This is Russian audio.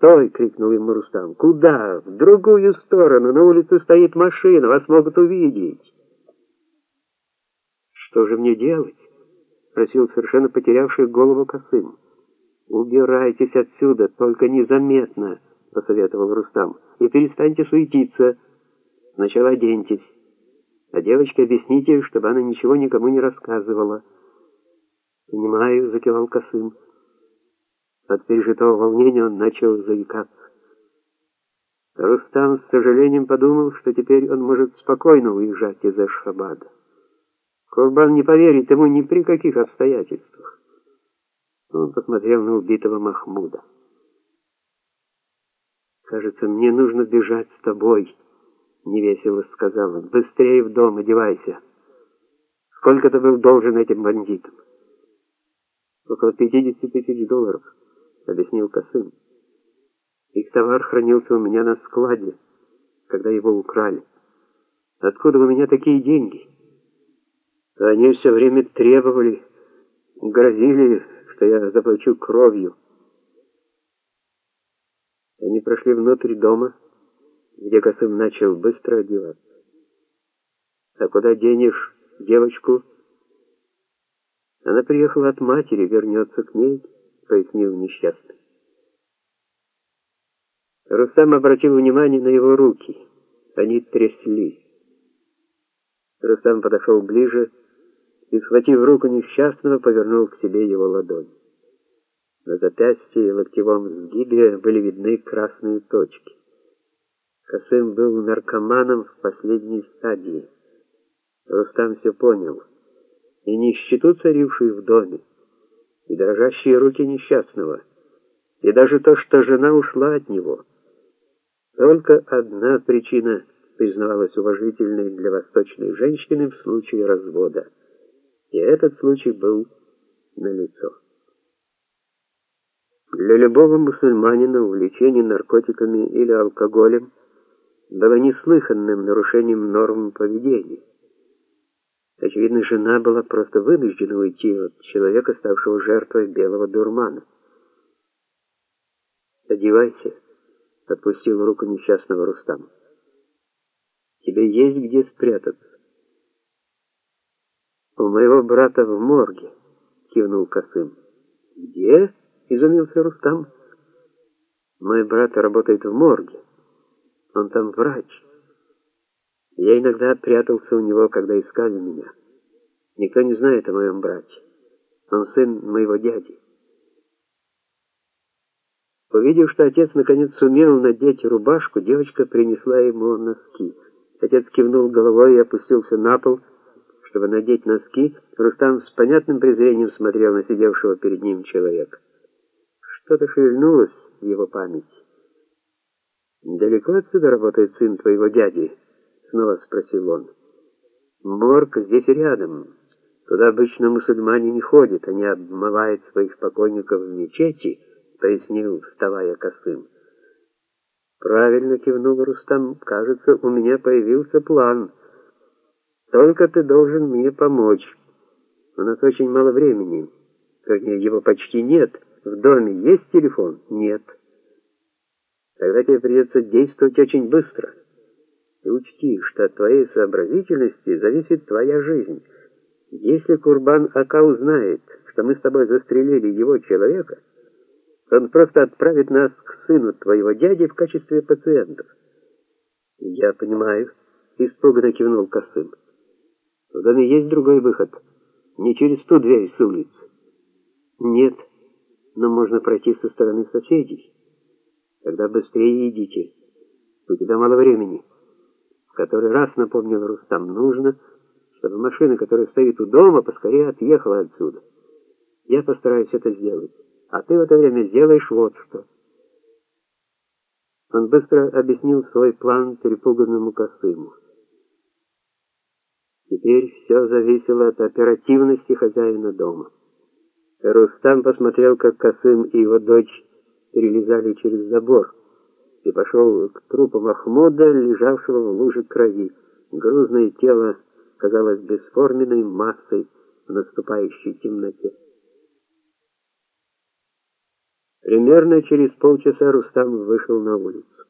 "Стой!" крикнул ему Рустам. "Куда? В другую сторону. На улице стоит машина, вас могут увидеть". Что же мне делать? спросил совершенно потерявший голову Касым. Убирайтесь отсюда, только незаметно, посоветовал Рустам. И перестаньте суетиться. Сначала оденьтесь. А девочке объясните, чтобы она ничего никому не рассказывала. Понимаю, закивал Касым. От пережитого волнения он начал заикаться. Рустам с сожалением подумал, что теперь он может спокойно уезжать из Ашхабада. Курбан не поверит ему ни при каких обстоятельствах. Он посмотрел на убитого Махмуда. «Кажется, мне нужно бежать с тобой», — невесело сказал он. «Быстрее в дом, одевайся. Сколько ты был должен этим бандитам?» «Около пятидесяти тысяч долларов», — объяснил Косым. «Их товар хранился у меня на складе, когда его украли. Откуда у меня такие деньги?» Они все время требовали, грозили, что я заплачу кровью. Они прошли внутрь дома, где Косым начал быстро одеваться. А куда денешь девочку? Она приехала от матери, вернется к ней, пояснил несчастный. Рустам обратил внимание на его руки. Они тряслись. Рустам подошел ближе и, схватив руку несчастного, повернул к себе его ладонь. На запястье и локтевом сгибе были видны красные точки. Косым был наркоманом в последней стадии. Рустам все понял. И нищету, царившую в доме, и дрожащие руки несчастного, и даже то, что жена ушла от него. Только одна причина признавалась уважительной для восточной женщины в случае развода — и этот случай был налицо. Для любого мусульманина увлечение наркотиками или алкоголем было неслыханным нарушением норм поведения. Очевидно, жена была просто вынуждена уйти от человека, ставшего жертвой белого дурмана. «Одевайся», — отпустил руку несчастного Рустам. «Тебе есть где спрятаться». «У моего брата в морге», — кивнул Косым. «Где?» — изумился Рустам. «Мой брат работает в морге. Он там врач. Я иногда прятался у него, когда искали меня. Никто не знает о моем брате. Он сын моего дяди». Увидев, что отец наконец сумел надеть рубашку, девочка принесла ему носки. Отец кивнул головой и опустился на пол, чтобы надеть носки, Рустам с понятным презрением смотрел на сидевшего перед ним человека. Что-то шевельнулось в его памяти. «Далеко отсюда работает сын твоего дяди?» — снова спросил он. «Морг здесь рядом. Туда обычно мусульмане не ходят, они обмывают своих покойников в мечети», — пояснил, вставая косым. «Правильно кивнул Рустам. Кажется, у меня появился план». Только ты должен мне помочь. У нас очень мало времени. Вернее, его почти нет. В доме есть телефон? Нет. Тогда тебе придется действовать очень быстро. И учти, что от твоей сообразительности зависит твоя жизнь. Если Курбан Ака узнает, что мы с тобой застрелили его человека, он просто отправит нас к сыну твоего дяди в качестве пациентов. Я понимаю, испуганно кивнул Косым. В доме есть другой выход. Не через ту дверь с улицы. Нет, но можно пройти со стороны соседей. Тогда быстрее идите. У тебя мало времени. В который раз напомнил Рустам, нужно, чтобы машина, которая стоит у дома, поскорее отъехала отсюда. Я постараюсь это сделать. А ты в это время сделаешь вот что. Он быстро объяснил свой план перепуганному Косыму. Теперь все зависело от оперативности хозяина дома. Рустам посмотрел, как Касым и его дочь перелезали через забор, и пошел к трупу Махмуда, лежавшего в луже крови. Грузное тело казалось бесформенной массой в наступающей темноте. Примерно через полчаса Рустам вышел на улицу.